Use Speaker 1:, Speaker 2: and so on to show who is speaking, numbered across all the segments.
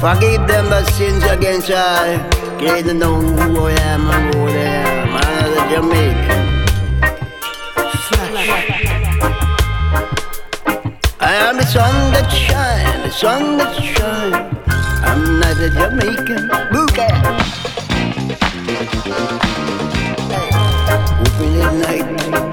Speaker 1: Forgive them that sins against I. Get to know who I am and who they are. Man of the Jamaican. I am the sun that shines, the sun that shines. I'm not a Jamaican. Look at. Open it night.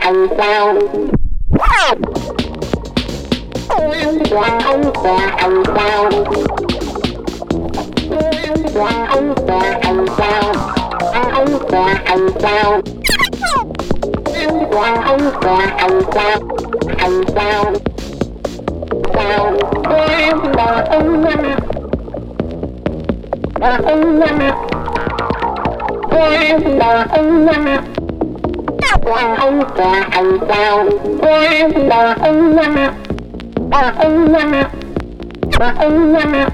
Speaker 2: ông khoa Ôi ông khoa ông khoa ông khoa Ôi ông khoa ông khoa ông khoa Ông khoa ông khoa Ông khoa ông khoa ông khoa Ông khoa Khoa Ôi ông bà ông năm Bà ông năm Ôi ông bà ông năm là ông là thằng giàu quan là ông nha. Là ông nha. Là ông nha.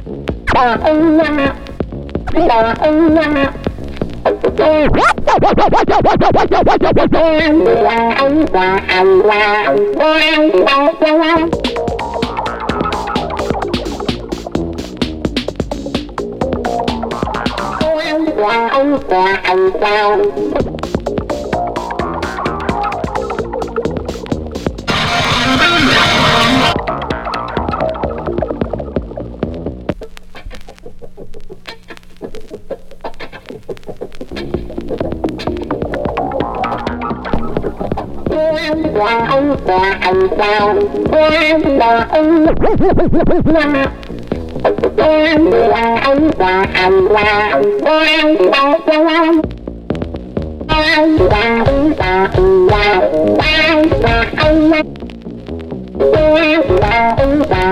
Speaker 2: Là ông nha. Là ông nha. Quan là ông là thằng giàu quan là ông là ông là thằng giàu qua anh sao quen là anh là quen là anh và anh là quen là quen anh là anh và anh là quen là anh quen là anh và